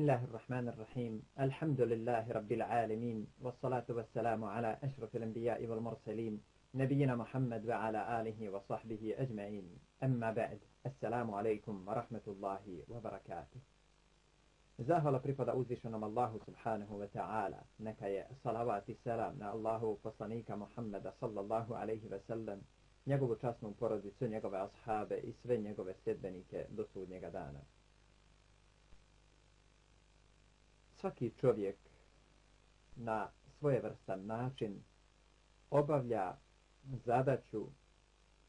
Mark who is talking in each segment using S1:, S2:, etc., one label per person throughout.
S1: بسم الله الرحمن الرحيم الحمد لله رب العالمين والصلاة والسلام على أشرف الأنبياء والمرسلين نبينا محمد وعلى آله وصحبه أجمعين أما بعد السلام عليكم ورحمة الله وبركاته Zahvala pripada uzvišenom Allahu subhanahu wa ta'ala. Neka je salavat i selam na Allahu poslanika Muhammeda sallallahu alaihi wa sallam, njegovu časnu porodicu, njegove ashabe i sve njegove sljedbenike do sudnjega dana. Svaki čovjek na svojevrstan način obavlja zadaću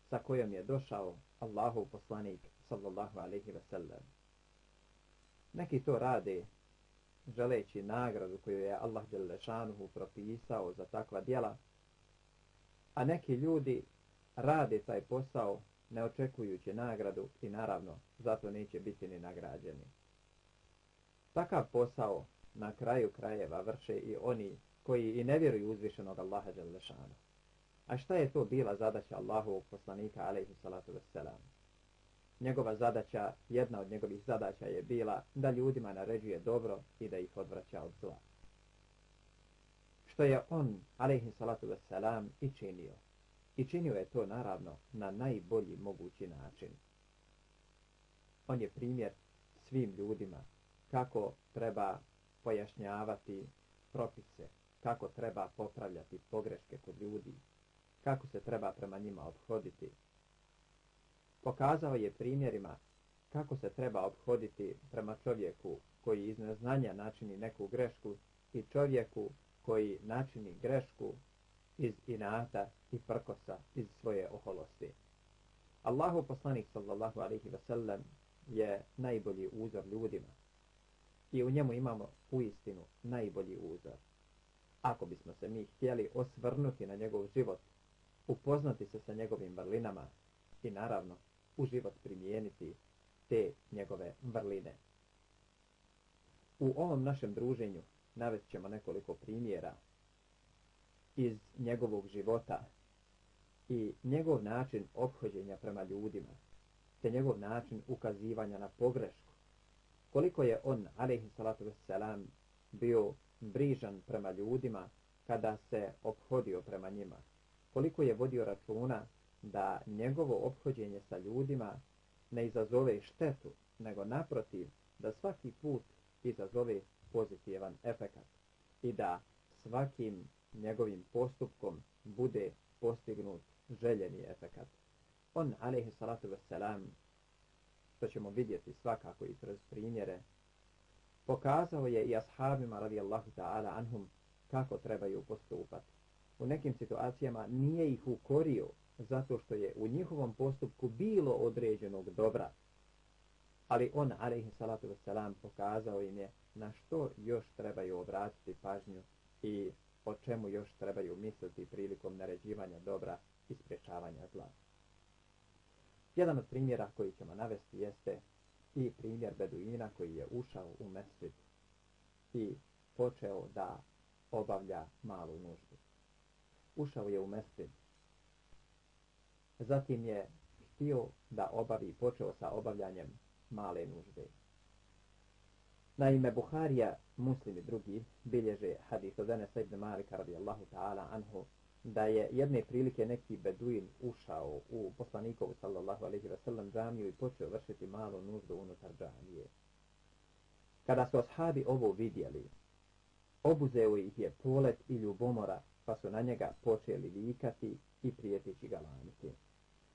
S1: sa kojom je došao Allahu poslanik sallallahu alaihi sallam. Neki to rade želeći nagradu koju je Allah Đelešanuhu propisao za takva djela, a neki ljudi rade taj posao ne očekujući nagradu i naravno zato neće biti ni nagrađeni. Takav posao na kraju krajeva vrše i oni koji i ne vjeruju uzvišenog Allaha Đelešanu. A šta je to bila zadaća Allahovog poslanika alaihi salatu wassalam? Njegova zadaća, jedna od njegovih zadaća je bila da ljudima naređuje dobro i da ih odvraća od zla. Što je on, alaihi salatu wassalam, i činio. I činio je to naravno na najbolji mogući način. On je primjer svim ljudima kako treba pojašnjavati propise, kako treba popravljati pogreške kod ljudi, kako se treba prema njima obhoditi. Pokazao je primjerima kako se treba obhoditi prema čovjeku koji iz neznanja načini neku grešku i čovjeku koji načini grešku iz inata i prkosa iz svoje oholosti. Allahu poslanik sallallahu alaihi ve sellem je najbolji uzor ljudima i u njemu imamo u istinu najbolji uzor. Ako bismo se mi htjeli osvrnuti na njegov život, upoznati se sa njegovim vrlinama i naravno u život primijeniti te njegove vrline. U ovom našem druženju navest ćemo nekoliko primjera iz njegovog života i njegov način obhođenja prema ljudima, te njegov način ukazivanja na pogrešku. Koliko je on, alaihi salatu wassalam, bio brižan prema ljudima kada se obhodio prema njima. Koliko je vodio računa da njegovo obhođenje sa ljudima ne izazove štetu, nego naprotiv da svaki put izazove pozitivan efekat i da svakim njegovim postupkom bude postignut željeni efekat. On, alaihi salatu wasalam, što ćemo vidjeti svakako i kroz primjere, pokazao je i ashabima radijallahu ta'ala anhum kako trebaju postupati. U nekim situacijama nije ih ukorio zato što je u njihovom postupku bilo određenog dobra. Ali on, alaihi salatu pokazao im je na što još trebaju obratiti pažnju i o čemu još trebaju misliti prilikom naređivanja dobra i spriječavanja zla. Jedan od primjera koji ćemo navesti jeste i primjer Beduina koji je ušao u mesrid i počeo da obavlja malu nuždu. Ušao je u mesrid Zatim je htio da obavi, počeo sa obavljanjem male nužde. Naime, Buharija, muslim i drugi, bilježe hadis od Enesa ibn Malika radijallahu ta'ala anhu, da je jedne prilike neki beduin ušao u poslanikovu sallallahu alaihi wa sallam džamiju i počeo vršiti malu nuždu unutar džamije. Kada su ashabi ovo vidjeli, obuzeo ih je polet i ljubomora, pa su na njega počeli vikati i prijetići ga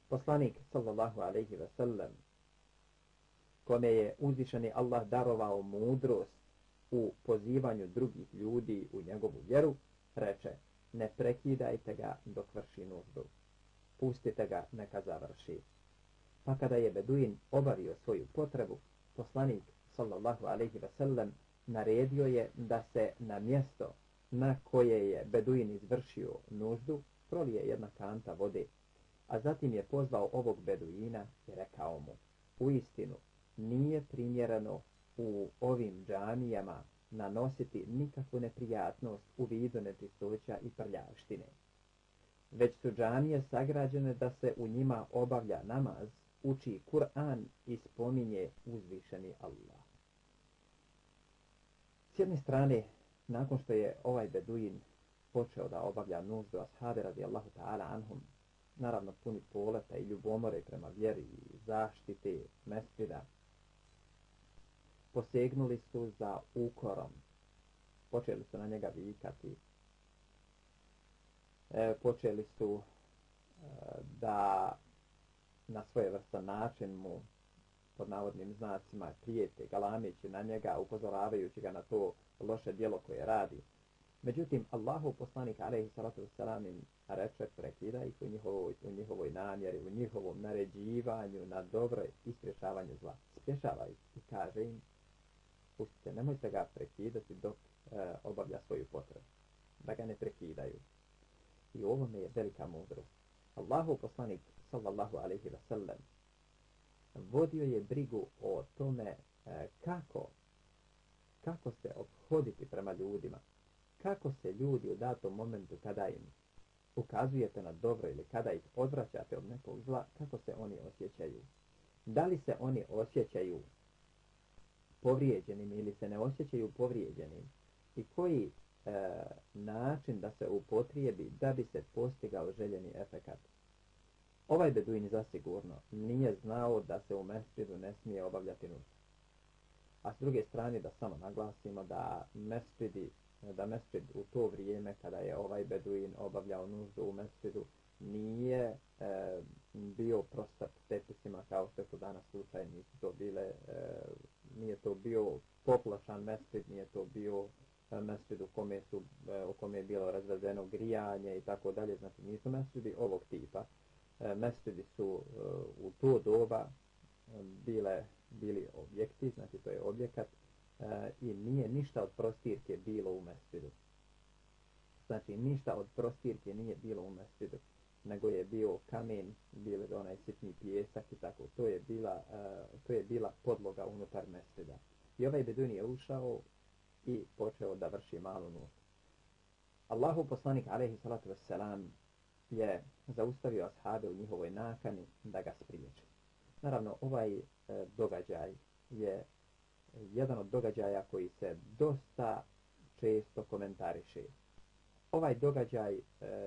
S1: poslanik sallallahu alaihi ve sellem kome je uzvišeni Allah darovao mudrost u pozivanju drugih ljudi u njegovu vjeru, reče ne prekidajte ga dok vrši nuždu. Pustite ga neka završi. Pa kada je Beduin obavio svoju potrebu, poslanik sallallahu alaihi ve sellem naredio je da se na mjesto na koje je Beduin izvršio nuždu prolije jedna kanta vode A zatim je pozvao ovog beduina i rekao mu, u istinu, nije primjereno u ovim džamijama nanositi nikakvu neprijatnost u vidu nečistoća i prljavštine. Već su džamije sagrađene da se u njima obavlja namaz, uči Kur'an i spominje uzvišeni Allah. S jedne strane, nakon što je ovaj beduin počeo da obavlja nuždu ashabi radijallahu ta'ala anhum, naravno puni poleta i ljubomore prema vjeri i zaštite mesjida, posegnuli su za ukorom. Počeli su na njega vikati. E, počeli su e, da na svoje vrsta način mu pod navodnim znacima prijete, galamići na njega, upozoravajući ga na to loše dijelo koje radi. Međutim, Allahu poslanik alaihi salatu wasalam im reče prekida ih u njihovoj, u njihovoj namjeri, u njihovom naređivanju na dobro ispješavanje zla. Spješava ih i kaže im, pustite, nemojte ga prekidati dok e, obavlja svoju potrebu. Da ga ne prekidaju. I u ovome je velika mudrost. Allahu poslanik sallallahu alaihi wasallam vodio je brigu o tome e, kako kako se obhoditi prema ljudima kako se ljudi u datom momentu kada im ukazujete na dobro ili kada ih odvraćate od nekog zla, kako se oni osjećaju. Da li se oni osjećaju povrijeđenim ili se ne osjećaju povrijeđenim i koji e, način da se upotrijebi da bi se postigao željeni efekat. Ovaj beduin zasigurno nije znao da se u mesčidu ne smije obavljati nužda. A s druge strane da samo naglasimo da mesčidi da mesčid u to vrijeme kada je ovaj beduin obavljao nuždu u mesčidu nije e, bio prostat tepisima kao što je danas slučaj, nisu to bile, e, nije to bio poplašan mesčid, nije to bio e, mesčid u kome, su, e, u kome je bilo razvedeno grijanje i tako dalje, znači nisu mesčidi ovog tipa. E, mesčidi su u to doba bile, bili objekti, znači to je objekat, i nije ništa od prostirke bilo u mesčidu. Znači ništa od prostirke nije bilo u mesčidu, nego je bio kamen, bili onaj sitni pjesak i tako. To je bila, uh, to je bila podloga unutar mesčida. I ovaj bedun je ušao i počeo da vrši malu nuždu. Allahu poslanik alaihi salatu wassalam je zaustavio ashabe u njihovoj nakani da ga spriječe. Naravno, ovaj e, događaj je jedan od događaja koji se dosta često komentariše. Ovaj događaj e,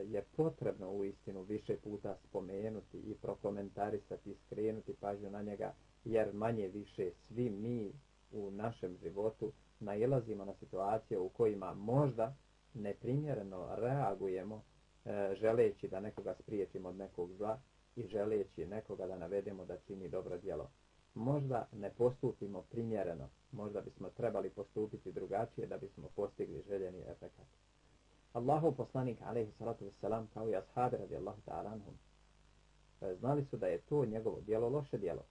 S1: je potrebno u istinu više puta spomenuti i prokomentarisati, skrenuti pažnju na njega, jer manje više svi mi u našem životu nailazimo na situacije u kojima možda neprimjereno reagujemo e, želeći da nekoga spriječimo od nekog zla i želeći nekoga da navedemo da čini dobro djelo možda ne postupimo primjereno, možda bismo trebali postupiti drugačije da bismo postigli željeni efekat. Allahu poslanik alaihi salatu wasalam kao i ashabi radijallahu ta'ala anhum e, znali su da je to njegovo dijelo loše dijelo.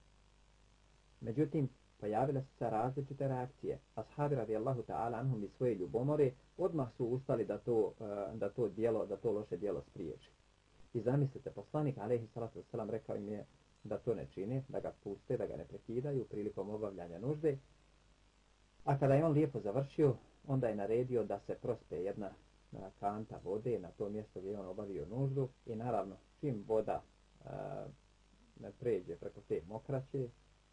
S1: Međutim, pojavile su se različite reakcije. Ashabi radijallahu ta'ala anhum i svoje ljubomore odmah su ustali da to, e, da to, dijelo, da to loše dijelo spriječi. I zamislite, poslanik alaihi salatu wasalam rekao im je da to ne čine, da ga puste, da ga ne prekidaju prilikom obavljanja nužde. A kada je on lijepo završio, onda je naredio da se prospe jedna kanta vode na to mjesto gdje je on obavio nuždu i naravno čim voda e, pređe preko te mokraće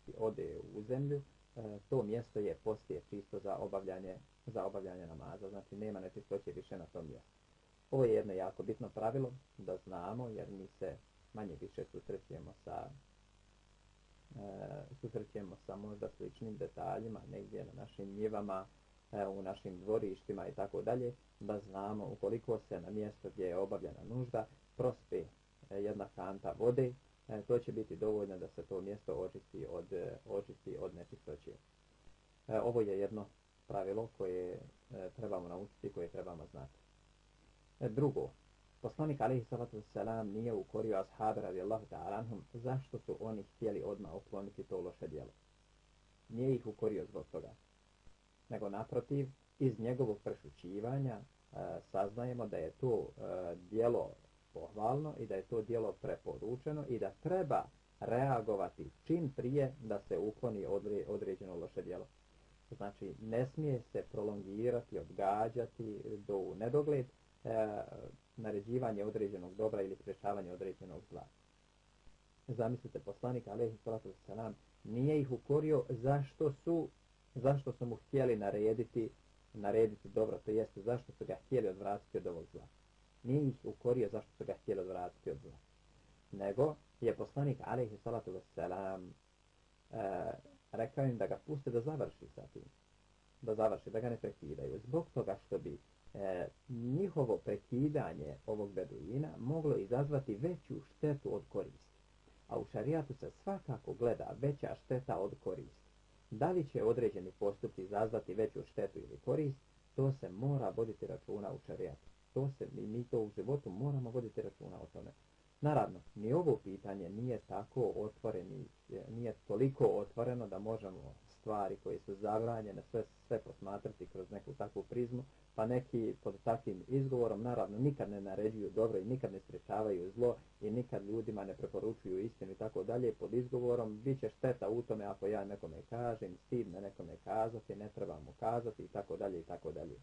S1: i ode u zemlju, e, to mjesto je poslije čisto za obavljanje, za obavljanje namaza, znači nema nečistoće više na tom mjestu. Ovo je jedno jako bitno pravilo da znamo jer mi se manje više susrećemo sa e, susrećemo sa možda sličnim detaljima negdje na našim njivama, u našim dvorištima i tako dalje, da znamo ukoliko se na mjesto gdje je obavljena nužda prospe jedna kanta vode, e, to će biti dovoljno da se to mjesto očisti od, e, očisti od nečistoće. E, ovo je jedno pravilo koje trebamo naučiti, koje trebamo znati. Drugo, Poslanik alaihi salatu wasalam nije ukorio ashabi radijallahu ta'ala anhum zašto su oni htjeli odmah okloniti to loše djelo. Nije ih ukorio zbog toga. Nego naprotiv, iz njegovog prešućivanja e, saznajemo da je to e, djelo pohvalno i da je to djelo preporučeno i da treba reagovati čim prije da se ukloni odre, određeno loše djelo. Znači, ne smije se prolongirati, odgađati do nedogled, e, naređivanje određenog dobra ili sprečavanje određenog zla. Zamislite, poslanik Alehi Salatu Salam nije ih ukorio zašto su, zašto su mu htjeli narediti narediti dobro, to jeste zašto su ga htjeli odvratiti od ovog zla. Nije ih ukorio zašto su ga htjeli odvratiti od zla. Nego je poslanik alaihi salatu wasalam e, rekao im da ga puste da završi sa tim. Da završi, da ga ne prekidaju. Zbog toga što bi e, njihovo prekidanje ovog beduina moglo izazvati veću štetu od koristi. A u šarijatu se svakako gleda veća šteta od koristi. Da li će određeni postupci izazvati veću štetu ili korist, to se mora voditi računa u šarijatu. To se, mi, to u životu moramo voditi računa o tome. Naravno, ni ovo pitanje nije tako otvoreno, nije toliko otvoreno da možemo stvari koje su zabranjene sve, sve posmatrati kroz neku takvu prizmu, pa neki pod takvim izgovorom naravno nikad ne naređuju dobro i nikad ne sprečavaju zlo i nikad ljudima ne preporučuju istinu i tako dalje pod izgovorom bit će šteta u tome ako ja nekome kažem, stid me nekome kazati, ne treba mu kazati i tako dalje i tako dalje.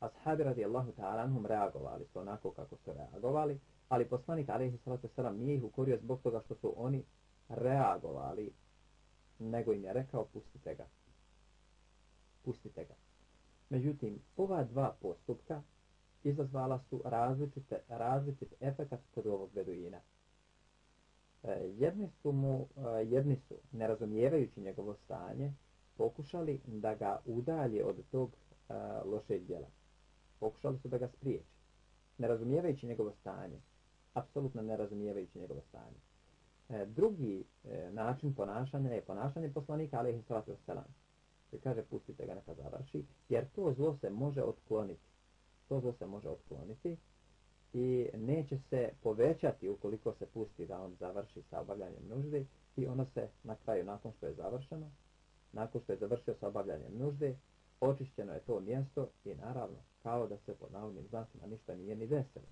S1: Ashabi radijallahu ta'ala reagovali su onako kako su reagovali, ali poslanik alaihi salatu wasalam nije ih ukorio zbog toga što su oni reagovali, nego im je rekao pustite ga. Pustite ga. Međutim, ova dva postupka izazvala su različite, različit efekat kod ovog beduina. E, jedni su mu, e, jedni su, njegovo stanje, pokušali da ga udalje od tog e, lošeg djela. Pokušali su da ga spriječi. Nerazumijevajući njegovo stanje, apsolutno nerazumijevajući njegovo stanje. Drugi način ponašanja je ponašanje poslanika, sallatu wasalam. Se kaže, pustite ga neka završi, jer to zlo se može otkloniti. To zlo se može otkloniti i neće se povećati ukoliko se pusti da on završi sa obavljanjem nužde i ono se na kraju, nakon što je završeno, nakon što je završio sa obavljanjem nužde, očišćeno je to mjesto i naravno, kao da se pod navodnim znacima ništa nije ni desilo.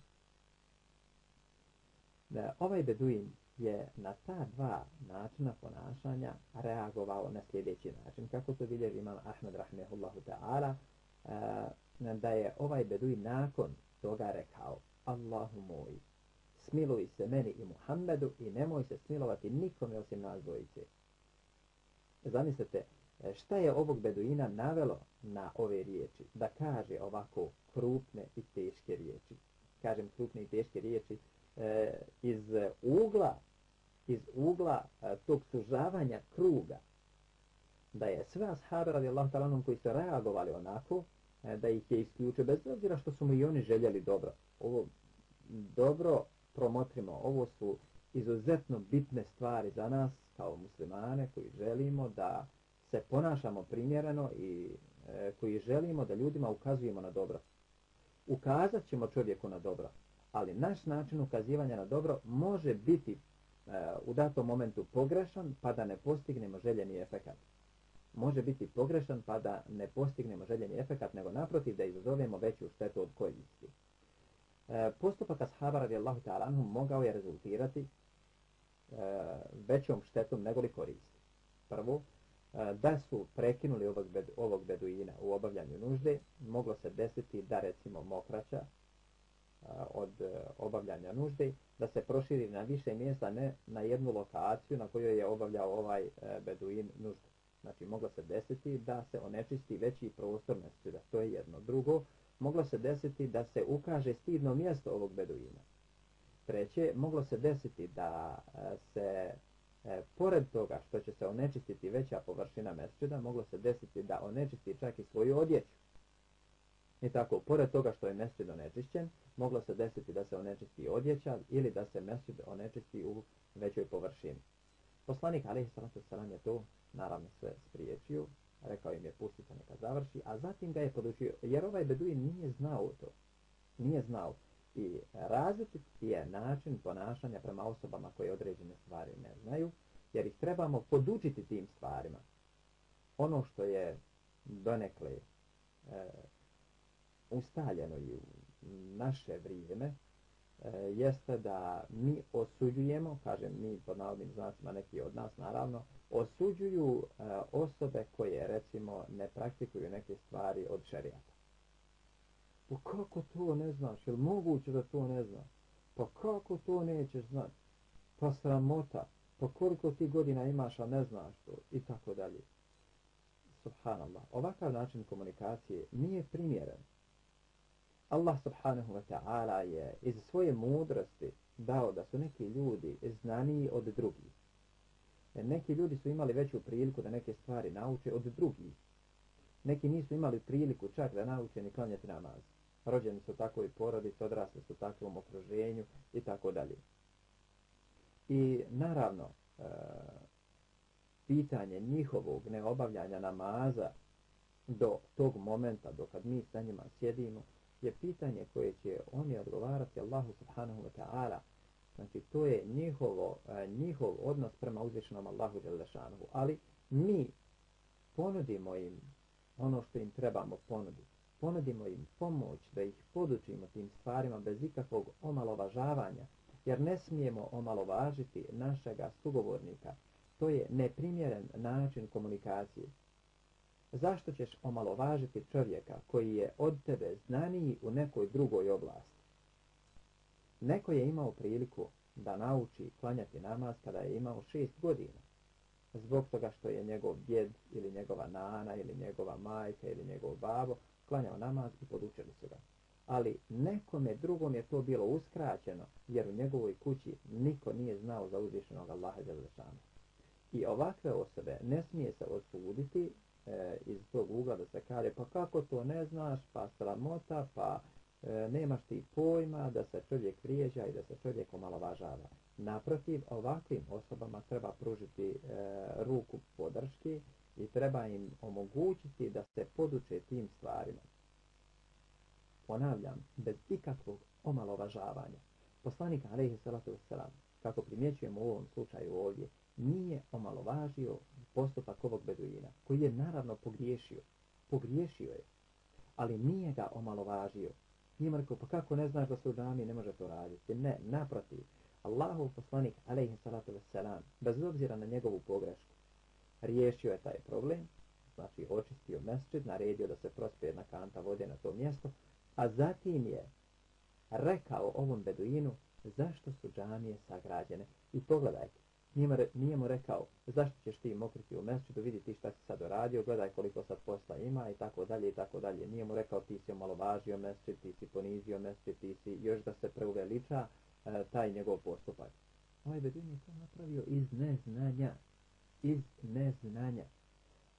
S1: Ovaj beduin je na ta dva načina ponašanja reagovao na sljedeći način. Kako to bilježi imam Ahmed rahmehullahu ta'ala, e, da je ovaj beduin nakon toga rekao Allahu moj, smiluj se meni i Muhammedu i nemoj se smilovati nikome osim nas dvojice. Zamislite, e, šta je ovog beduina navelo na ove riječi? Da kaže ovako krupne i teške riječi. Kažem krupne i teške riječi e, iz ugla iz ugla tog sužavanja kruga. Da je sve ashabi radijallahu ta'ala koji su reagovali onako e, da ih je isključio bez obzira što su mu i oni željeli dobro. Ovo dobro promotrimo ovo su izuzetno bitne stvari za nas kao muslimane koji želimo da se ponašamo primjereno i e, koji želimo da ljudima ukazujemo na dobro. Ukazat ćemo čovjeku na dobro ali naš način ukazivanja na dobro može biti u datom momentu pogrešan pa da ne postignemo željeni efekat. Može biti pogrešan pa da ne postignemo željeni efekat, nego naprotiv da izazovemo veću štetu od koristi. Uh, postupak ashaba radijallahu ta'ala mogao je rezultirati uh, većom štetom nego li koristi. Prvo, da su prekinuli ovog beduina u obavljanju nužde, moglo se desiti da recimo mokraća od e, obavljanja nužde, da se proširi na više mjesta, ne na jednu lokaciju na kojoj je obavljao ovaj e, beduin nuždu. Znači, moglo se desiti da se onečisti veći prostor mesečida. To je jedno. Drugo, moglo se desiti da se ukaže stidno mjesto ovog beduina. Treće, moglo se desiti da e, se, pored toga što će se onečistiti veća površina mesečida, moglo se desiti da onečisti čak i svoju odjeću. I tako, pored toga što je mesečid onečišćen, moglo se desiti da se onečisti odjeća ili da se mesečid onečisti u većoj površini. Poslanik Ali Salam je to naravno sve spriječio, rekao im je pustite neka završi, a zatim ga je podučio, jer ovaj Beduin nije znao to. Nije znao. I različit je način ponašanja prema osobama koje određene stvari ne znaju, jer ih trebamo podučiti tim stvarima. Ono što je donekle e, ustaljeno i u naše vrijeme e, jeste da mi osuđujemo, kažem mi pod navodnim znacima neki od nas naravno, osuđuju e, osobe koje recimo ne praktikuju neke stvari od šarijata. Pa kako to ne znaš? Je li moguće da to ne znaš? Pa kako to nećeš znati? Pa sramota. Pa koliko ti godina imaš, a ne znaš to? I tako dalje. subhanallah, ovakav način komunikacije nije primjeren. Allah subhanahu wa ta'ala je iz svoje mudrosti dao da su neki ljudi znaniji od drugih. Neki ljudi su imali veću priliku da neke stvari nauče od drugih. Neki nisu imali priliku čak da nauče ni klanjati namaz. Rođeni su tako i porodice, odrasli su takvom okruženju i tako dalje. I naravno, e, pitanje njihovog neobavljanja namaza do tog momenta, do kad mi sa njima sjedimo, je pitanje koje će oni odgovarati Allahu subhanahu wa ta'ala. Znači, to je njihovo, e, njihov odnos prema uzvišenom Allahu Đelešanuhu. Ali mi ponudimo im ono što im trebamo ponuditi. Ponudimo im pomoć da ih podučimo tim stvarima bez ikakvog omalovažavanja, jer ne smijemo omalovažiti našega sugovornika. To je neprimjeren način komunikacije. Zašto ćeš omalovažiti čovjeka koji je od tebe znaniji u nekoj drugoj oblasti? Neko je imao priliku da nauči klanjati namaz kada je imao šest godina. Zbog toga što je njegov djed ili njegova nana ili njegova majka ili njegov babo klanjao namaz i podučili su ga. Ali nekome drugom je to bilo uskraćeno jer u njegovoj kući niko nije znao za uzvišenog Allaha Đelešanu. I ovakve osobe ne smije se osuditi e, iz tog ugla da se kaže pa kako to ne znaš, pa sramota, pa e, nemaš ti pojma da se čovjek vrijeđa i da se čovjek omalovažava. Naprotiv, ovakvim osobama treba pružiti e, ruku podrške i treba im omogućiti da se poduče tim stvarima. Ponavljam, bez ikakvog omalovažavanja. Poslanik alaihi salatu wasalam, kako primjećujemo u ovom slučaju ovdje, nije omalovažio postupak ovog beduina, koji je naravno pogriješio. Pogriješio je, ali nije ga omalovažio. Nije mu rekao, pa kako ne znaš da se u džami ne može to raditi? Ne, naprotiv. Allahov poslanik, alaihi salatu wasalam, bez obzira na njegovu pogrešku, riješio je taj problem, znači očistio mesčid, naredio da se prospe jedna kanta vode na to mjesto, a zatim je rekao ovom beduinu zašto su džamije sagrađene. I pogledajte, nije, mu rekao zašto ćeš ti mokriti u mesčidu, vidi ti šta si sad uradio, gledaj koliko sad posla ima i tako dalje i tako dalje. Nije mu rekao ti si omalovažio mesčid, ti si ponizio mesčid, ti si još da se preuveliča e, taj njegov postupak. Ovaj bedin je to napravio iz neznanja. Iz neznanja.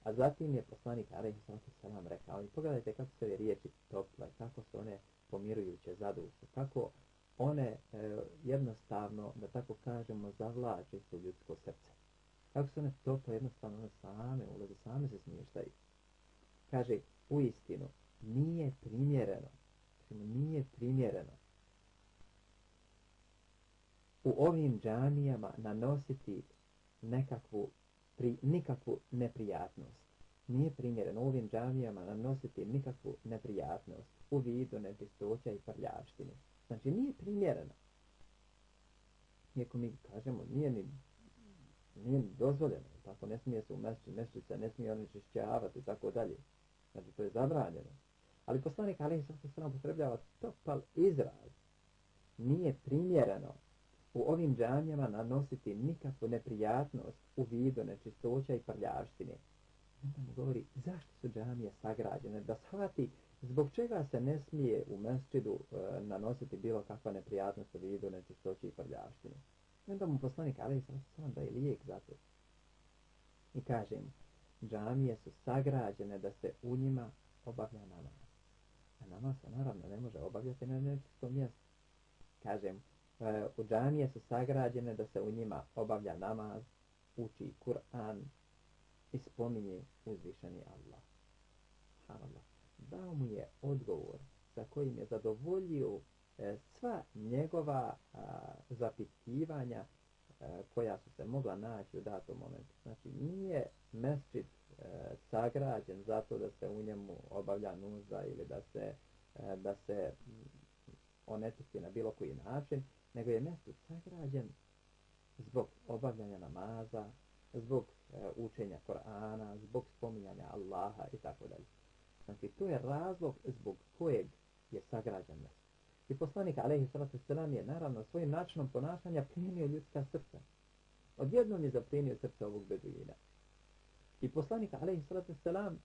S1: A zatim je poslanik Arehi Salam rekao i pogledajte kako se riječi tople, kako su one pomirujuće za dušu, kako one e, jednostavno, da tako kažemo, zavlače su ljudsko srce. Kako su one tople, jednostavno one same ulaze, same se smještaju. Kaže, u istinu, nije primjereno, nije primjereno u ovim džamijama nanositi nekakvu, pri, nikakvu neprijatnost. Nije primjereno u ovim džamijama nanositi nikakvu neprijatnost u vidu nečistoća i prljavštine. Znači nije primjereno. Iako mi kažemo, nije ni nije dozvoljeno, tako ne smije se u mjestu se ne smije onečišćavati i tako dalje. Znači to je zabranjeno. Ali poslanik Ali se sve potrebljava topal izraz. Nije primjereno u ovim džamijama nanositi nikakvu neprijatnost u vidu nečistoća i prljavštine. Onda mu govori zašto su džamije sagrađene, da shvati zbog čega se ne smije u mesčidu e, nanositi bilo kakva neprijatnost u vidu nečistoći i prljavštine. I onda mu poslanik Ali sam da je lijek za to. I kaže džamije su sagrađene da se u njima obavlja namaz. A namaz se naravno ne može obavljati na nečistom mjestu. Kaže mu, e, u džamije su sagrađene da se u njima obavlja namaz, uči Kur'an i spominje uzvišeni Allah. Allah dao mu je odgovor sa kojim je zadovoljio e, sva njegova zapitivanja e, koja su se mogla naći u datom momentu. Znači nije mesčit e, sagrađen zato da se u njemu obavlja nužda ili da se, da se onečisti na bilo koji način, nego je mesčit sagrađen zbog obavljanja namaza, zbog učenja Korana, zbog spominjanja Allaha i tako dalje. Znači, to je razlog zbog kojeg je sagrađen mes. I poslanik, alaihi sallatu sallam, je naravno svojim načinom ponašanja plenio ljudska srca. Odjednom je zaplenio srce ovog beduina. I poslanik alaihi sallatu selam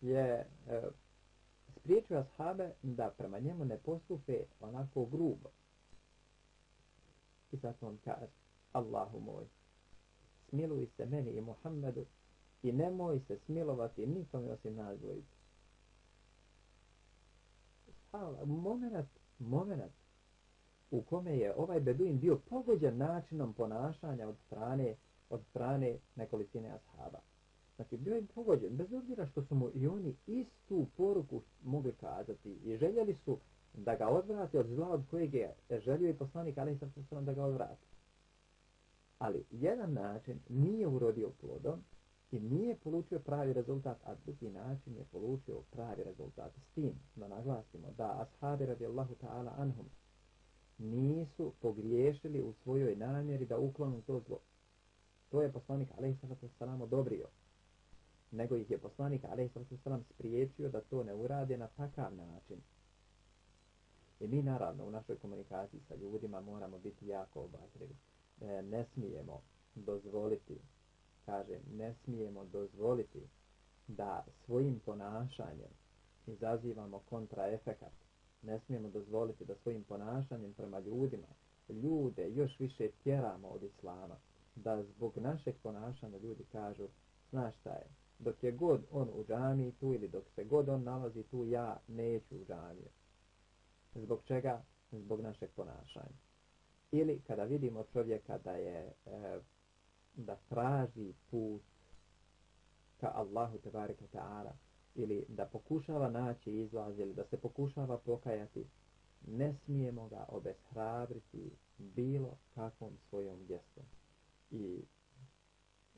S1: je e, spriječio ashabe da prema njemu ne postupe onako grubo. I zato on kaže, Allahu moj, smiluj se meni i Muhammedu i nemoj se smilovati nikom osim nas dvojice. Moment, moment u kome je ovaj beduin bio pogođen načinom ponašanja od strane, od strane nekolicine ashaba. Znači, bio je pogođen, bez obzira što su mu i oni istu poruku mogli kazati i željeli su da ga odvrati od zla od kojeg je želio i poslanik, ali sam da ga odvrati. Ali jedan način nije urodio plodom i nije polučio pravi rezultat, a drugi način je polučio pravi rezultat. S tim da naglasimo da ashabi radijallahu ta'ala anhum nisu pogriješili u svojoj namjeri da uklonu to zlo. To je poslanik a.s. odobrio. Nego ih je poslanik a.s. spriječio da to ne urade na takav način. I mi naravno u našoj komunikaciji sa ljudima moramo biti jako obazrivi. E, ne smijemo dozvoliti, kaže, ne smijemo dozvoliti da svojim ponašanjem izazivamo kontraefekat ne smijemo dozvoliti da svojim ponašanjem prema ljudima ljude još više tjeramo od islama. Da zbog našeg ponašanja ljudi kažu, znaš šta je, dok je god on u džamiji tu ili dok se god on nalazi tu, ja neću u džamiju. Zbog čega? Zbog našeg ponašanja. Ili kada vidimo čovjeka da je e, da traži put ka Allahu te bareke ta'ala, ili da pokušava naći izlaz ili da se pokušava pokajati, ne smijemo ga obeshrabriti bilo kakvom svojom gestom. I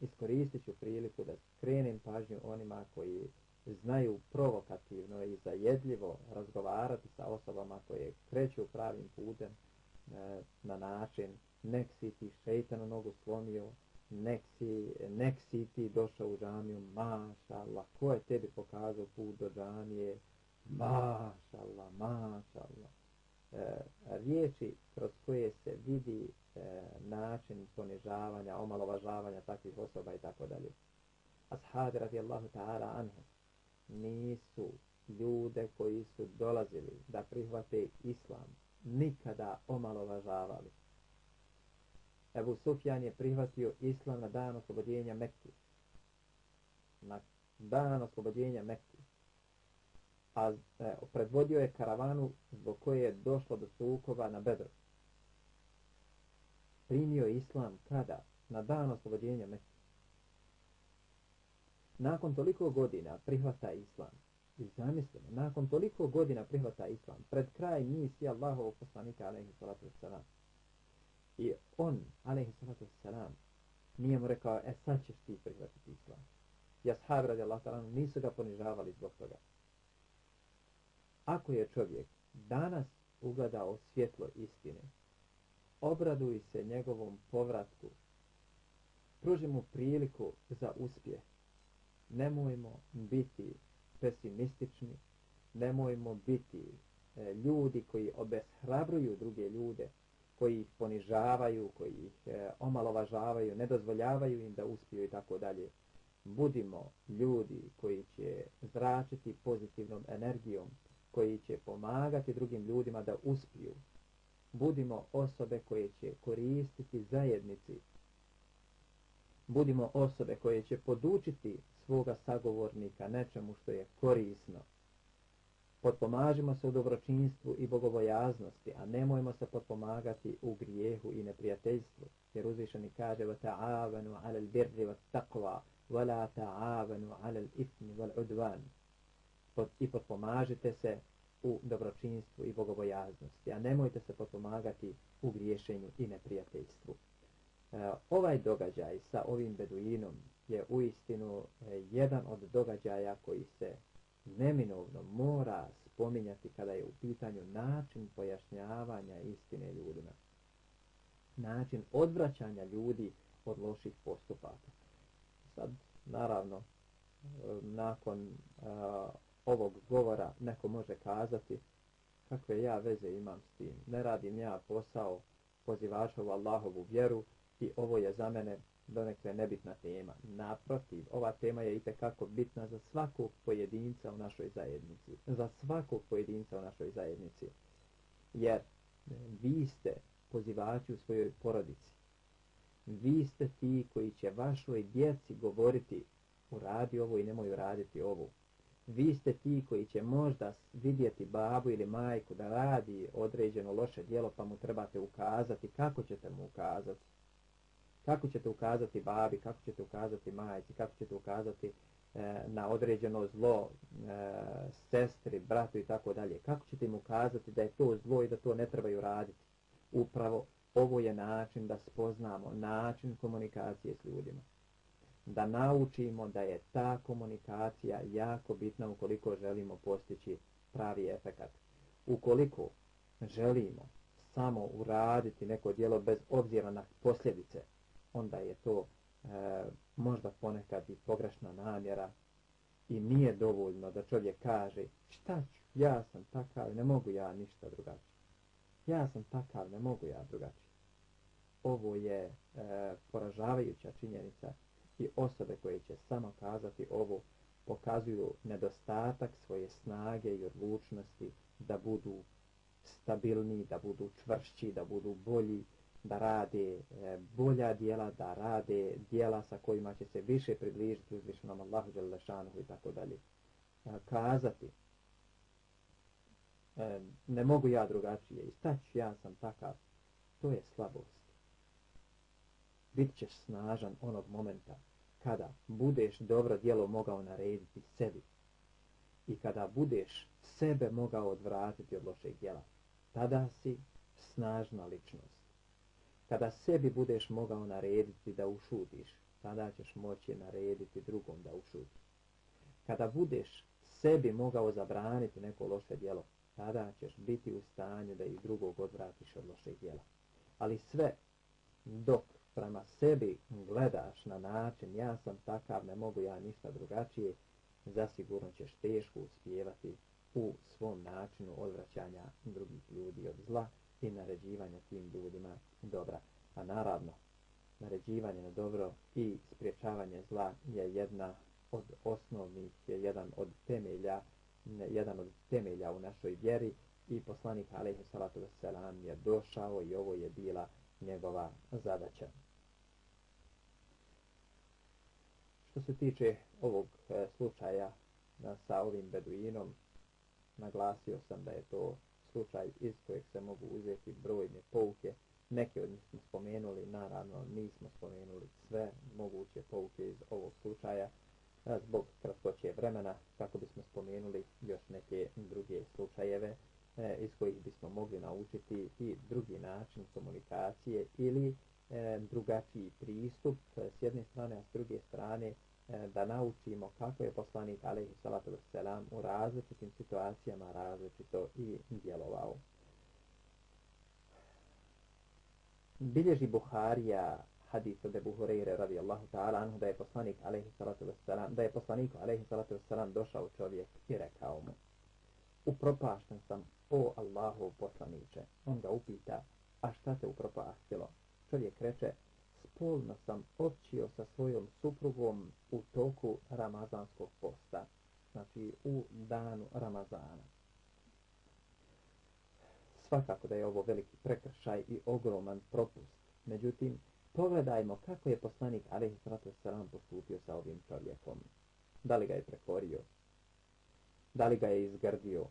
S1: iskoristit ću priliku da skrenem pažnju onima koji znaju provokativno i zajedljivo razgovarati sa osobama koje kreću pravim putem e, na način nek si ti šeitan nogu slomio, nek si, ti došao u džamiju, maša ko je tebi pokazao put do džamije, maša Allah. E, riječi kroz koje se vidi e, način ponižavanja, omalovažavanja takvih osoba i tako dalje. Ashabi radijallahu ta'ala anhu nisu ljude koji su dolazili da prihvate islam nikada omalovažavali. Ebu Sufjan je prihvatio islam na dan oslobođenja Mekke. Na dan oslobođenja Mekke. A e, predvodio je karavanu zbog koje je došlo do sukoba na Bedru. Primio islam kada? Na dan oslobođenja Mekke. Nakon toliko godina prihvata islam. I zamislimo, nakon toliko godina prihvata islam. Pred kraj misija Allahovog poslanika, alaihi salatu. I on, sallatu wasalam, nije mu rekao, e sad ćeš ti prihvatiti islam. I ashab radi Allah talan, nisu ga ponižavali zbog toga. Ako je čovjek danas ugledao svjetlo istine, obraduj se njegovom povratku, pruži mu priliku za uspjeh. Nemojmo biti pesimistični, nemojmo biti e, ljudi koji obeshrabruju druge ljude, koji ih ponižavaju, koji ih e, omalovažavaju, ne dozvoljavaju im da uspiju i tako dalje. Budimo ljudi koji će zračiti pozitivnom energijom, koji će pomagati drugim ljudima da uspiju. Budimo osobe koje će koristiti zajednici. Budimo osobe koje će podučiti svoga sagovornika nečemu što je korisno. Potpomažimo se u dobročinstvu i bogobojaznosti, a nemojmo se potpomagati u grijehu i neprijateljstvu. Jer uzvišeni kaže وَتَعَاوَنُوا عَلَى الْبِرِّ وَالتَّقْوَى وَلَا تَعَاوَنُوا عَلَى الْإِثْمِ وَالْعُدْوَانِ I potpomažite se u dobročinstvu i bogobojaznosti, a nemojte se potpomagati u griješenju i neprijateljstvu. E, ovaj događaj sa ovim beduinom je uistinu e, jedan od događaja koji se neminovno mora spominjati kada je u pitanju način pojašnjavanja istine ljudima. Način odvraćanja ljudi od loših postupaka. Sad, naravno, nakon ovog govora neko može kazati kakve ja veze imam s tim. Ne radim ja posao pozivača u Allahovu vjeru i ovo je za mene donekle nebitna tema. Naprotiv, ova tema je itekako bitna za svakog pojedinca u našoj zajednici. Za svakog pojedinca u našoj zajednici. Jer vi ste pozivači u svojoj porodici. Vi ste ti koji će vašoj djeci govoriti uradi ovo i nemoj uraditi ovo. Vi ste ti koji će možda vidjeti babu ili majku da radi određeno loše djelo pa mu trebate ukazati. Kako ćete mu ukazati? Kako ćete ukazati babi, kako ćete ukazati majci, kako ćete ukazati e, na određeno zlo e, sestri, bratu i tako dalje. Kako ćete im ukazati da je to zlo i da to ne trebaju raditi? Upravo ovo je način da spoznamo način komunikacije s ljudima. Da naučimo da je ta komunikacija jako bitna ukoliko želimo postići pravi efekat. Ukoliko želimo samo uraditi neko dijelo bez obzira na posljedice, onda je to e, možda ponekad i pogrešna namjera i nije dovoljno da čovjek kaže šta ću, ja sam takav, ne mogu ja ništa drugačije. Ja sam takav, ne mogu ja drugačije. Ovo je e, poražavajuća činjenica i osobe koje će samo kazati ovo pokazuju nedostatak svoje snage i odlučnosti da budu stabilni, da budu čvršći, da budu bolji, da rade e, bolja dijela, da rade dijela sa kojima će se više približiti uzvišenom Allahu Đelešanu i tako dalje. E, kazati, e, ne mogu ja drugačije, istaći ja sam takav, to je slabost. Bit ćeš snažan onog momenta kada budeš dobro dijelo mogao narediti sebi i kada budeš sebe mogao odvratiti od lošeg dijela. Tada si snažna ličnost. Kada sebi budeš mogao narediti da ušutiš, tada ćeš moći narediti drugom da ušuti. Kada budeš sebi mogao zabraniti neko loše djelo, tada ćeš biti u stanju da i drugog odvratiš od lošeg djela. Ali sve dok prema sebi gledaš na način ja sam takav, ne mogu ja ništa drugačije, zasigurno ćeš teško uspijevati u svom načinu odvraćanja drugih ljudi od zla i naređivanja tim ljudima dobra. A naravno, naređivanje na dobro i spriječavanje zla je jedna od osnovnih, je jedan od temelja, jedan od temelja u našoj vjeri i poslanik alejhi salatu vesselam je došao i ovo je bila njegova zadaća. Što se tiče ovog e, slučaja sa ovim beduinom, naglasio sam da je to slučaj iz kojeg se mogu uzeti brojne pouke. Neke od njih smo spomenuli, naravno nismo spomenuli sve moguće pouke iz ovog slučaja zbog kratkoće vremena kako bismo spomenuli još neke druge slučajeve e, iz kojih bismo mogli naučiti i drugi način komunikacije ili e, drugačiji pristup s jedne strane, a s druge strane E, da naučimo kako je poslanik alaihi salatu wasalam u različitim situacijama različito i djelovao. Bilježi Buharija hadis od Ebu Hureyre radijallahu ta'ala anhu da je poslanik alaihi salatu wasalam da je poslaniku alaihi salatu wasalam došao čovjek i rekao mu upropašten sam o Allahu poslaniče. On ga upita a šta te upropastilo? Čovjek reče spolno sam općio sa svojom suprugom u toku ramazanskog posta, znači u danu Ramazana. Svakako da je ovo veliki prekršaj i ogroman propust. Međutim, pogledajmo kako je poslanik Alehi Sratu Salam postupio sa ovim čovjekom. Da li ga je prekorio? Da li ga je izgrdio?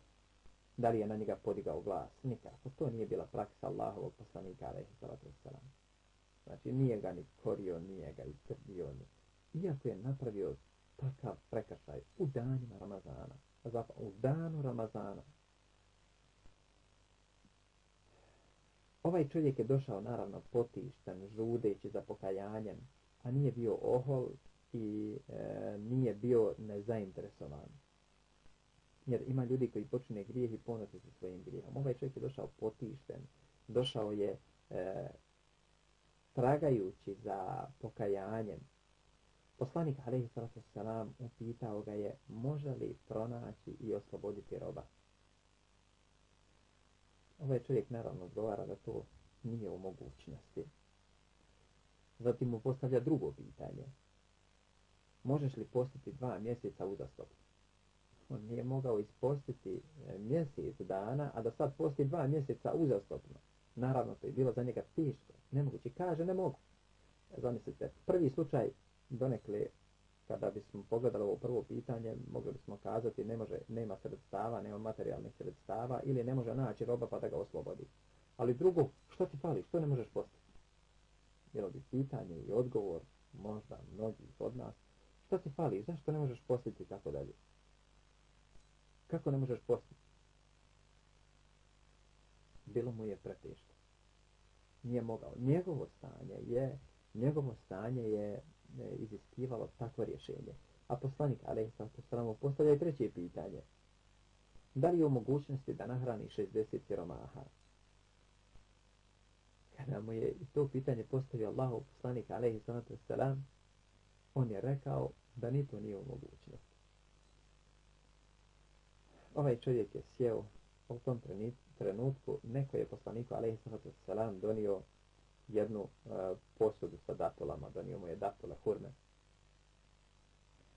S1: Da li je na njega podigao glas? Nikako. To nije bila praksa Allahovog poslanika Alehi Sratu Salam. Znači nije ga ni korio, nije ga izgrdio. Iako je napravio takav prekršaj u danima Ramazana. Zapravo u danu Ramazana. Ovaj čovjek je došao naravno potišten, žudeći za pokajanjem, a nije bio ohol i e, nije bio nezainteresovan. Jer ima ljudi koji počine grijeh i ponosi se svojim grijehom. Ovaj čovjek je došao potišten, došao je e, tragajući za pokajanjem, poslanik alaihi sallatu upitao ga je može li pronaći i osloboditi roba. Ovaj čovjek naravno odgovara da to nije u mogućnosti. Zatim mu postavlja drugo pitanje. Možeš li postiti dva mjeseca uzastopno? On nije mogao ispostiti e, mjesec dana, a da sad posti dva mjeseca uzastopno. Naravno, to je bilo za njega teško. Nemoguće. Kaže, ne mogu. Zamislite, prvi slučaj donekle kada bismo pogledali ovo prvo pitanje, mogli bismo kazati ne može, nema sredstava, nema materijalnih sredstava ili ne može naći roba pa da ga oslobodi. Ali drugo, što ti fali, što ne možeš postati? Bilo bi pitanje i odgovor, možda mnogih od nas, što ti fali, zašto ne možeš postati i tako dalje? Kako ne možeš postati? Bilo mu je preteško. Nije mogao. Njegovo stanje je, njegovo stanje je iziskivalo takvo rješenje. A poslanik Ali Salatu postavlja i treće pitanje. Da li je u mogućnosti da nahrani 60 siromaha? Kada mu je to pitanje postavio Allah, poslanik alaihi sallatu wasalam, on je rekao da ni to nije u mogućnosti. Ovaj čovjek je sjeo u tom trenutku, neko je poslaniku wasalam donio jednu uh, posudu sa datulama, donio mu je datule hurme.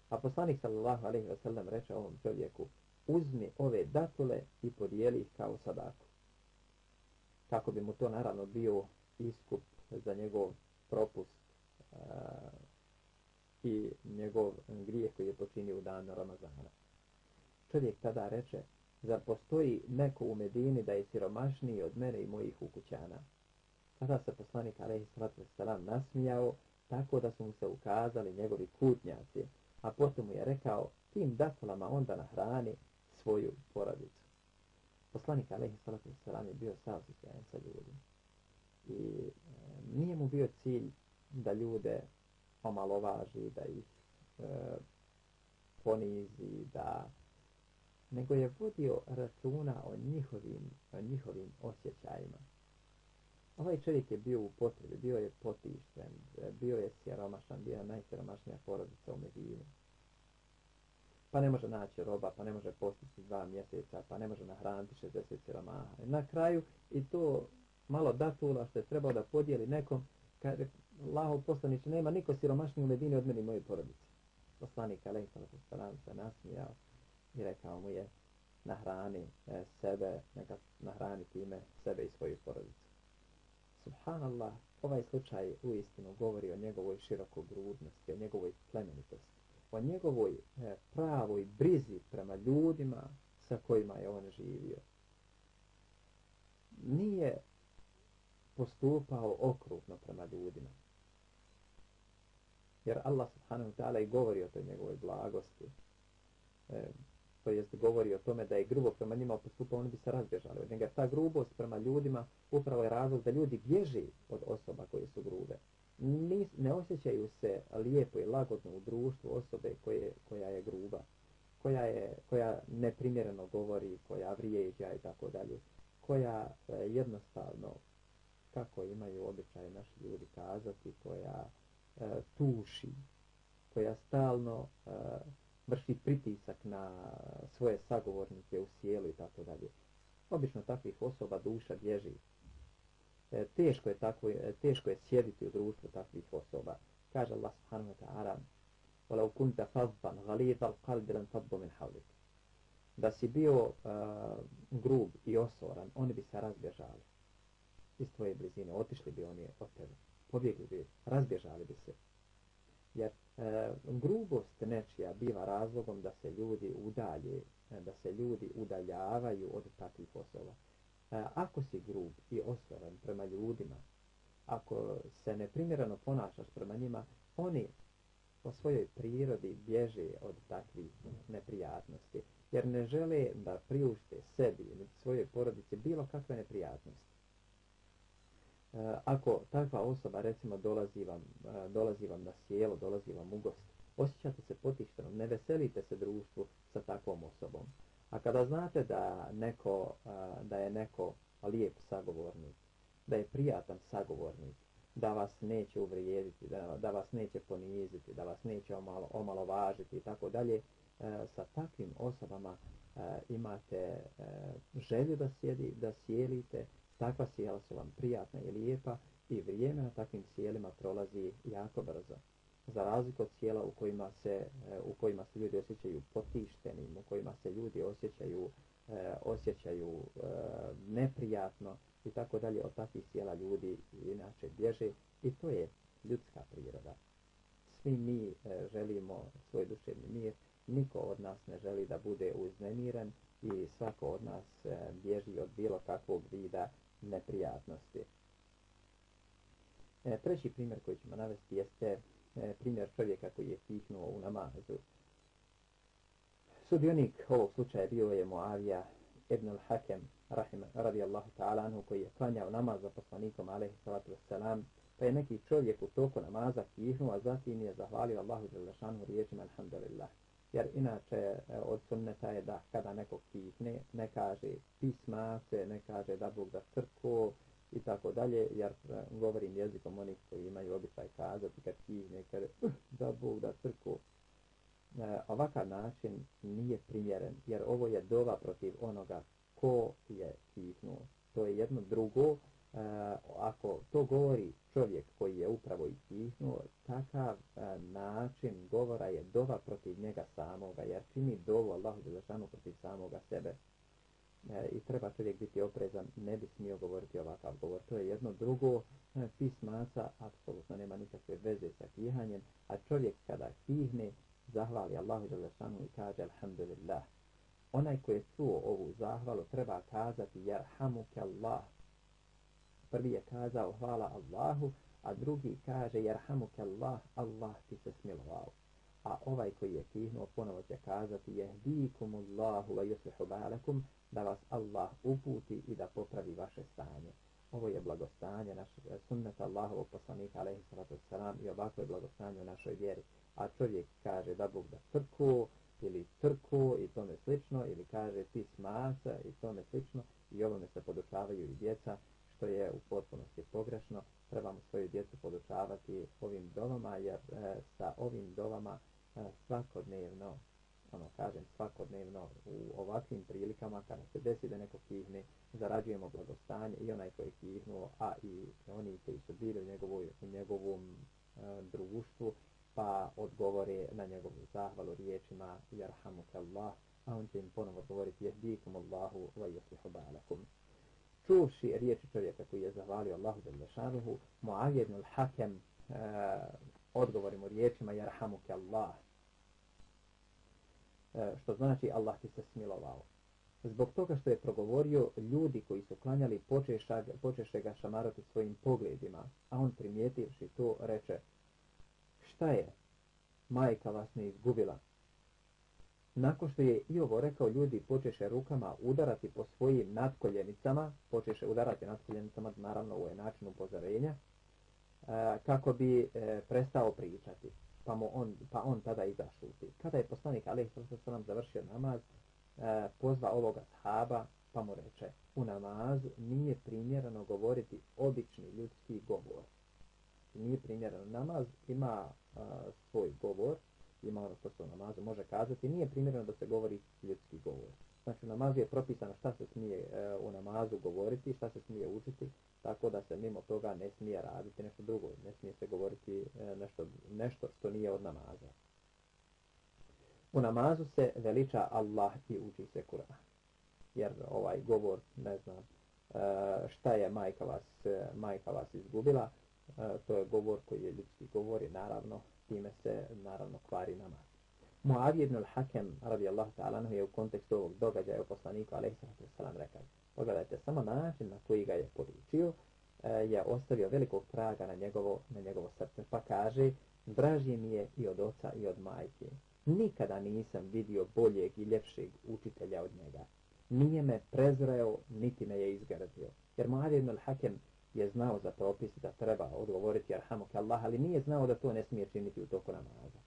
S1: A poslanik sallallahu alaihi wa sallam reče ovom čovjeku, uzmi ove datule i podijeli ih kao sadaku. Kako bi mu to naravno bio iskup za njegov propust uh, i njegov grijeh koji je počinio u danu Ramazana. Čovjek tada reče, zar postoji neko u Medini da je siromašniji od mene i mojih ukućana? Tada se poslanik Veselam nasmijao tako da su mu se ukazali njegovi kutnjaci, a potom mu je rekao tim datulama onda na hrani svoju porodicu. Poslanik Veselam je bio saosjećajan sa ljudima. I e, nije mu bio cilj da ljude omalovaži, da ih e, ponizi, da nego je vodio računa o njihovim, o njihovim osjećajima. Ovaj čovjek je bio u potrebi, bio je potišten, bio je siromašan, bio je najsiromašnija porodica u Medini. Pa ne može naći roba, pa ne može postići dva mjeseca, pa ne može nahraniti 60 siromaha. Na kraju i to malo datula što je trebao da podijeli nekom, kaže, Laho poslaniče, nema niko siromašniji u Medini od meni moje porodice. Poslanik Alej Salaam se nasmijao i rekao mu je, nahrani e, sebe, neka nahrani time sebe i svoju porodicu. Subhanallah, ovaj slučaj u istinu govori o njegovoj širokogrudnosti, o njegovoj plemenitosti, o njegovoj e, pravoj brizi prema ljudima sa kojima je on živio. Nije postupao okrutno prema ljudima. Jer Allah subhanahu ta'ala i govori o toj njegovoj blagosti. E, to jest govori o tome da je grubo prema njima postupao, oni bi se razbježali od. Ta grubost prema ljudima upravo je razlog da ljudi bježi od osoba koje su grube. Ne osjećaju se lijepo i lagodno u društvu osobe koje, koja je gruba, koja, je, koja neprimjereno govori, koja vrijeđa i tako dalje, koja e, jednostavno, kako imaju običaj naši ljudi kazati, koja e, tuši, koja stalno e, vrši pritisak na svoje sagovornike u sjelu i tako dalje. Obično takvih osoba duša bježi. E, teško, je tako, e, teško je sjediti u društvu takvih osoba. Kaže Allah subhanahu wa ta'ala وَلَوْ كُنْتَ فَضْبًا غَلِيظَ الْقَلْبِ لَنْ فَضْبُ مِنْ حَوْلِكَ Da si bio uh, grub i osoran, oni bi se razbježali iz tvoje blizine. Otišli bi oni od tebe. Pobjegli bi, razbježali bi se. Jer e, grubost nečija biva razlogom da se ljudi udalje, e, da se ljudi udaljavaju od takvih osoba. E, ako si grub i osoran prema ljudima, ako se neprimjereno ponašaš prema njima, oni po svojoj prirodi bježe od takvih neprijatnosti, jer ne žele da priušte sebi ili svoje porodice bilo kakve neprijatnosti. Eh, ako takva osoba recimo dolazi vam, eh, dolazi vam na sjelo, dolazi vam u gost, osjećate se potišteno, ne veselite se društvu sa takvom osobom. A kada znate da, neko, eh, da je neko lijep sagovornik, da je prijatan sagovornik, da vas neće uvrijediti, da, da vas neće poniziti, da vas neće omalo, omalovažiti i tako dalje, sa takvim osobama imate želju da sjedi, da sjelite, Takva sjela su vam prijatna i lijepa i vrijeme na takvim sjelima prolazi jako brzo. Za razliku od sjela u kojima se, e, u kojima se ljudi osjećaju potištenim, u kojima se ljudi osjećaju, e, osjećaju e, neprijatno i tako dalje, od takvih sjela ljudi inače bježe i to je ljudska priroda. Svi mi želimo svoj duševni mir, niko od nas ne želi da bude uznemiren i svako od nas bježi od bilo kakvog vida neprijatnosti. E, treći primjer koji ćemo navesti jeste e, primjer čovjeka koji je kihnuo u namazu. Sudionik ovog slučaja bio je Muavija ibn al-Hakem radijallahu ta'ala anhu koji je klanjao namaz za poslanikom alaihi salatu wasalam pa je neki čovjek u toku namaza kihnuo a zatim je zahvalio Allahu Đelešanu riječima alhamdulillah. Jer inače e, od sunneta je da kada neko kihne ne kaže pisma se, ne kaže da Bog da crkvu, i tako dalje, jer e, govorim jezikom onih koji imaju običaj kazati kad kihne, kad da Bog da crku. E, ovakav način nije primjeren, jer ovo je dova protiv onoga ko je kihnuo. To je jedno drugo, e, ako to govori čovjek koji je upravo i kihnuo, takav e, način govora je dova protiv njega samoga, jer čini dovu Allahu Đelešanu protiv samoga sebe. E, i treba čovjek biti oprezan, ne bi smio govoriti ovakav govor. To je jedno drugo, e, pismaca apsolutno nema nikakve veze sa kihanjem, a čovjek kada kihne, zahvali Allahu Đelešanu i kaže Alhamdulillah. Onaj koji je čuo ovu zahvalu treba kazati Jarhamuke Allah. Prvi je kazao hvala Allahu, a drugi kaže Jarhamuke Allah, Allah ti se smilovao. A ovaj koji je kihnuo ponovo će kazati Jehdikumullahu wa yuslihu ba'alakum, da vas Allah uputi i da popravi vaše stanje. Ovo je blagostanje našeg sunneta Allahovog poslanika alaihi sallatu sallam i ovako je blagostanje u našoj vjeri. A čovjek kaže da Bog da trku ili trku i tome slično ili kaže ti smasa i tome slično i ovome se podučavaju i djeca što je u potpunosti pogrešno. Trebamo svoju djecu podučavati ovim dovama jer e, sa ovim dovama e, svakodnevno ono kažem svakodnevno u ovakvim prilikama kada se desi da neko kihne zarađujemo blagostanje i onaj koji je kihnuo a i oni koji su bili u, njegovoj, u njegovom e, društvu pa odgovore na njegovu zahvalu riječima jarhamuka Allah a on će im ponovo odgovoriti jehdikum Allahu wa yuslihu ba'alakum čuvši riječi čovjeka koji je zahvalio Allahu za lešanuhu mu'ajednul hakem e, odgovorimo riječima jarhamuka Allah E, što znači Allah ti se smilovao. Zbog toga što je progovorio ljudi koji su klanjali počeše ga šamarati svojim pogledima, a on primijetivši to reče šta je, majka vas ne izgubila. Nakon što je i ovo rekao, ljudi počeše rukama udarati po svojim nadkoljenicama, počeše udarati nadkoljenicama, naravno u je način upozorenja, e, kako bi e, prestao pričati pa, mu on, pa on tada i zašuti. Kada je poslanik Ali s.a.v. završio namaz, e, pozva ovoga sahaba, pa mu reče, u namazu nije primjerano govoriti obični ljudski govor. Nije primjerano. Namaz ima svoj govor, ima ono što se u namazu može kazati, nije primjerano da se govori ljudski govor. Znači, u namazu je propisano šta se smije e, u namazu govoriti, šta se smije učiti, tako da se mimo toga ne smije raditi nešto drugo, ne smije se govoriti e, nešto, nešto što nije od namaza. U namazu se veliča Allah i uči se Kur'an. Jer ovaj govor, ne znam, e, šta je majka vas, e, majka vas izgubila, to je govor koji je ljudski govor i naravno time se naravno kvari namaz. Muavi ibn al-Hakem radijallahu ta'ala je u kontekstu ovog događaja u poslaniku alaihi sallam rekao pogledajte, samo način na koji ga je poručio e, je ostavio velikog traga na njegovo, na njegovo srce. Pa kaže, draži mi je i od oca i od majke. Nikada nisam vidio boljeg i ljepšeg učitelja od njega. Nije me prezreo, niti me je izgrazio. Jer Mu'ad ibn al-Hakem je znao za propis da treba odgovoriti Arhamuk Allah, ali nije znao da to ne smije činiti u toku namaza.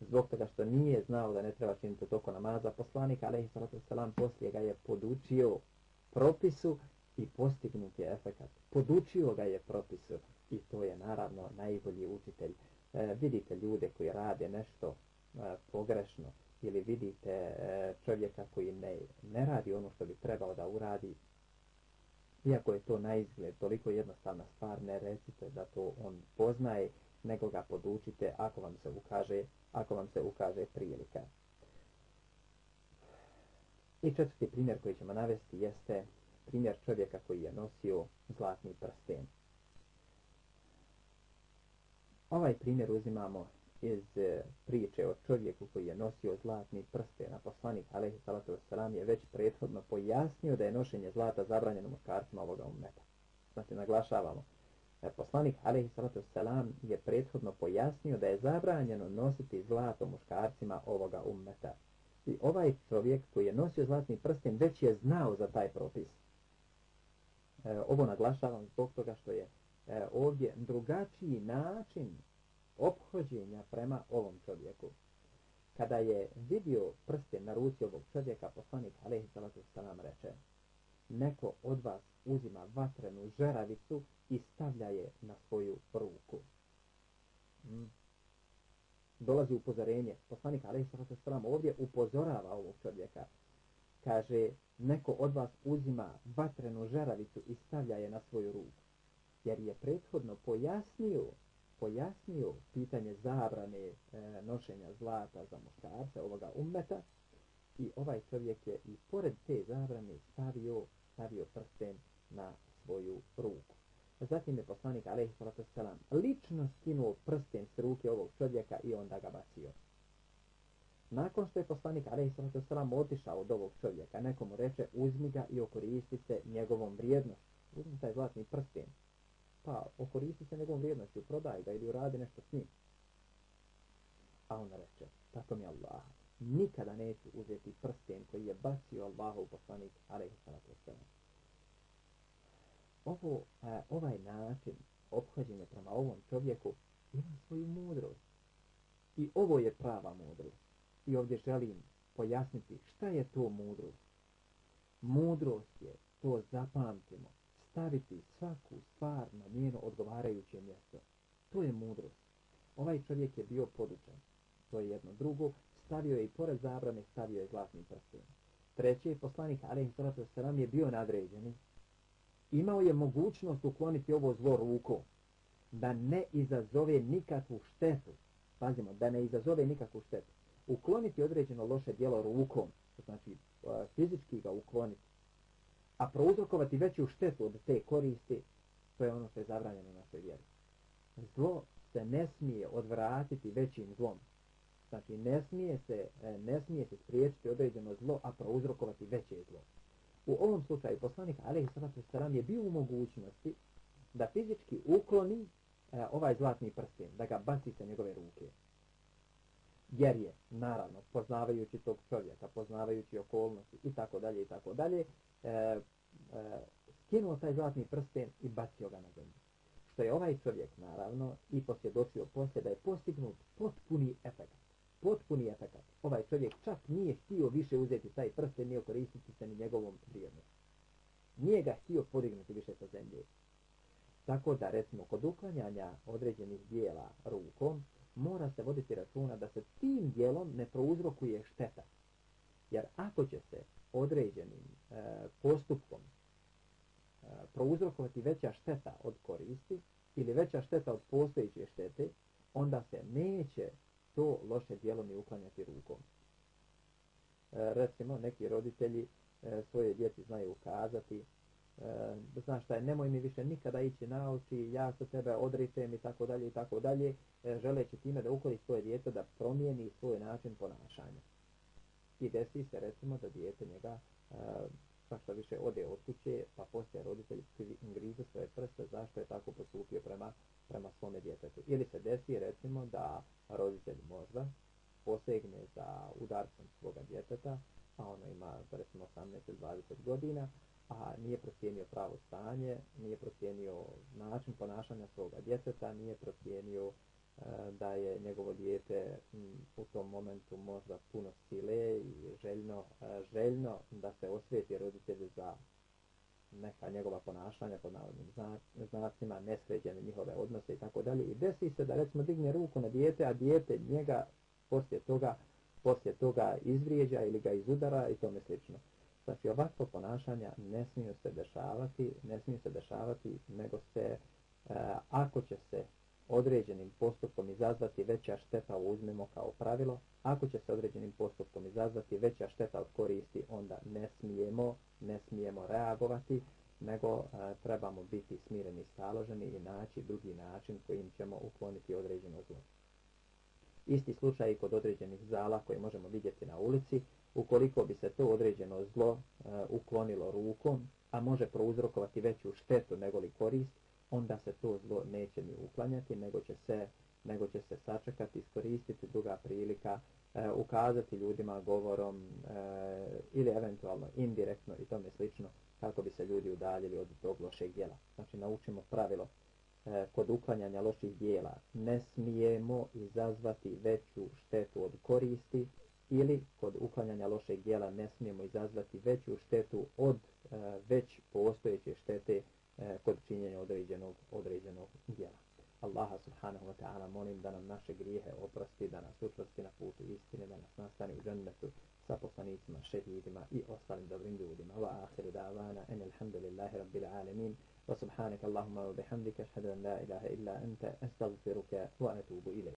S1: Zbog toga što nije znao da ne treba činiti u toku namaza, poslanik alaihi sallatu sallam poslije ga je podučio propisu i postignut je efekat. Podučio ga je propisu i to je naravno najbolji učitelj. E, vidite ljude koji rade nešto e, pogrešno ili vidite e, čovjeka koji ne, ne radi ono što bi trebao da uradi Iako je to na izgled toliko jednostavna stvar, ne recite da to on poznaje, nego ga podučite ako vam se ukaže, ako vam se ukaže prilika. I četvrti primjer koji ćemo navesti jeste primjer čovjeka koji je nosio zlatni prsten. Ovaj primjer uzimamo iz e, priče o čovjeku koji je nosio zlatni prsten, a poslanik Alehi Salatu Veselam je već prethodno pojasnio da je nošenje zlata zabranjeno muškarcima ovoga umeta. Znači, naglašavamo. E, poslanik Alehi Salatu Veselam je prethodno pojasnio da je zabranjeno nositi zlato muškarcima ovoga umeta. I ovaj čovjek koji je nosio zlatni prsten već je znao za taj propis. E, ovo naglašavam zbog toga što je e, ovdje drugačiji način ophođenja prema ovom čovjeku. Kada je vidio prsten na ruci ovog čovjeka, poslanik Alehi Salatu Salam reče Neko od vas uzima vatrenu žeravicu i stavlja je na svoju ruku. Mm. Dolazi upozorenje. Poslanik Alehi Salatu Salam ovdje upozorava ovog čovjeka. Kaže, neko od vas uzima vatrenu žeravicu i stavlja je na svoju ruku. Jer je prethodno pojasnio pojasnio pitanje zabrane e, nošenja zlata za muškarce ovoga ummeta i ovaj čovjek je i pored te zabrane stavio, stavio prsten na svoju ruku. Zatim je poslanik selam lično skinuo prsten s ruke ovog čovjeka i onda ga bacio. Nakon što je poslanik selam otišao od ovog čovjeka, nekomu reče uzmi ga i okoristi se njegovom vrijednošću. Uzmi taj zlatni prsten pa okoristi se njegovom vrijednošću, prodaj ga ili uradi nešto s njim. A on reče, tako mi Allah, nikada neću uzeti prsten koji je bacio Allahov poslanik, alaihi salatu wasalam. Ovo, a, ovaj način obhođenja prema ovom čovjeku ima svoju mudrost. I ovo je prava mudrost. I ovdje želim pojasniti šta je to mudrost. Mudrost je, to zapamtimo, staviti svaku stvar na njeno odgovarajuće mjesto. To je mudrost. Ovaj čovjek je bio podučan. To je jedno drugo. Stavio je i pored zabrane, stavio je zlatni prsten. Treći poslanik Aleyhi Salatu Wasalam je bio nadređeni. Imao je mogućnost ukloniti ovo zlo rukom. Da ne izazove nikakvu štetu. Pazimo, da ne izazove nikakvu štetu. Ukloniti određeno loše dijelo rukom. Znači, fizički ga ukloniti a prouzrokovati veću štetu od te koristi, to je ono što je zabranjeno na našoj vjeri. Zlo se ne smije odvratiti većim zlom. Znači, ne smije se, e, ne smije se spriječiti određeno zlo, a prouzrokovati veće zlo. U ovom slučaju, poslanik Alehi Sallatu Saram je bio u mogućnosti da fizički ukloni e, ovaj zlatni prsten, da ga baci sa njegove ruke. Jer je, naravno, poznavajući tog čovjeka, poznavajući okolnosti i tako dalje i tako dalje, e, e, skinuo taj zlatni prsten i bacio ga na zemlju. Što je ovaj čovjek, naravno, i posvjedočio poslije da je postignut potpuni efekt. Potpuni efekt. Ovaj čovjek čak nije htio više uzeti taj prsten, nije koristiti se ni njegovom vrijednosti. Nije ga htio podignuti više sa zemlje. Tako da, recimo, kod uklanjanja određenih dijela rukom, mora se voditi računa da se tim dijelom ne prouzrokuje šteta. Jer ako će se određenim e, postupkom e, prouzrokovati veća šteta od koristi ili veća šteta od postojiće štete, onda se neće to loše dijelo ni uklanjati rukom. E, recimo, neki roditelji e, svoje djeci znaju ukazati e, znaš šta je, nemoj mi više nikada ići na oči, ja se tebe odričem i tako dalje i tako dalje, e, želeći time da ukori svoje djete da promijeni svoj način ponašanja. I desi se recimo da dijete njega pa više ode od kuće, pa poslije roditelji grizu svoje prste, zašto je tako postupio prema, prema svome djetetu. Ili se desi recimo da roditelj možda posegne za udarcom svoga djeteta, a ono ima recimo 18 ili 20 godina, a nije procijenio pravo stanje, nije procijenio način ponašanja svoga djeteta, nije procijenio da je njegovo dijete u tom momentu možda puno sile i željno, e, željno da se osvijeti roditelju za neka njegova ponašanja pod navodnim znacima, nesređene njihove odnose i tako dalje. I desi se da recimo digne ruku na dijete, a dijete njega poslije toga, poslije toga izvrijeđa ili ga izudara i tome slično Znači ovakvo ponašanja ne smiju se dešavati, ne smiju se dešavati, nego se, e, ako će se određenim postupkom izazvati veća šteta, uzmemo kao pravilo, ako će se određenim postupkom izazvati veća šteta od koristi, onda ne smijemo, ne smijemo reagovati, nego e, trebamo biti smireni i staloženi i naći drugi način kojim ćemo ukloniti određeno zlo. Isti slučaj i kod određenih zala koje možemo vidjeti na ulici, ukoliko bi se to određeno zlo uh, uklonilo rukom, a može prouzrokovati veću štetu nego li korist, onda se to zlo neće ni uklanjati, nego će se, nego će se sačekati, iskoristiti druga prilika, uh, ukazati ljudima govorom uh, ili eventualno indirektno i tome slično, kako bi se ljudi udaljili od tog lošeg dijela. Znači naučimo pravilo E, kod uklanjanja loših dijela ne smijemo izazvati veću štetu od koristi ili kod uklanjanja lošeg dijela ne smijemo izazvati veću štetu od e, već postojeće štete e, E, kod činjenja određenog, određenog djela. Allaha subhanahu wa ta'ala molim da nam naše grijehe oprosti, da nas učvrsti na putu istine, da nas nastani u džennetu sa poslanicima, šehidima i ostalim dobrim ljudima. Wa ahiru da'vana en alhamdulillahi rabbil alemin. Wa subhanaka Allahumma wa bihamdika, ashhadu an la ilaha illa anta, astaghfiruka wa atubu ilaik.